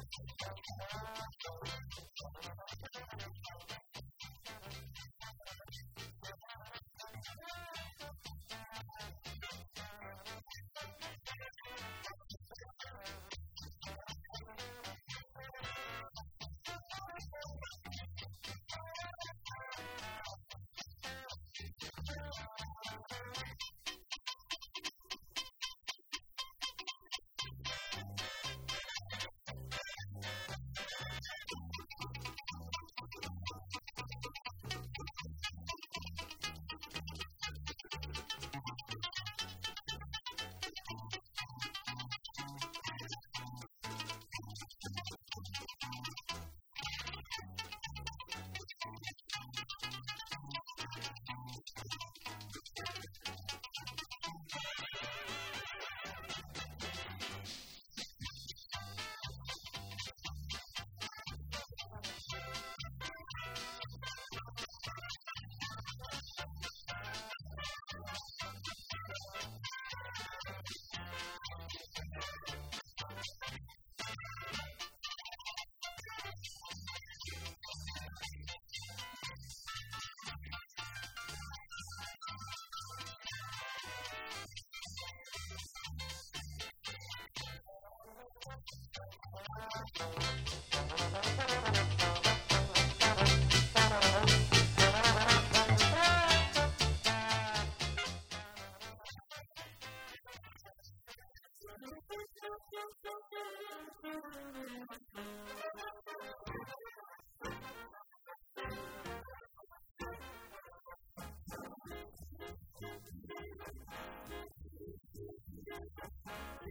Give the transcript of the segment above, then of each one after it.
I'm going to go to the hospital. I'm going to go to the hospital. I'm going to go to the hospital.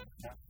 Yeah.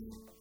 you.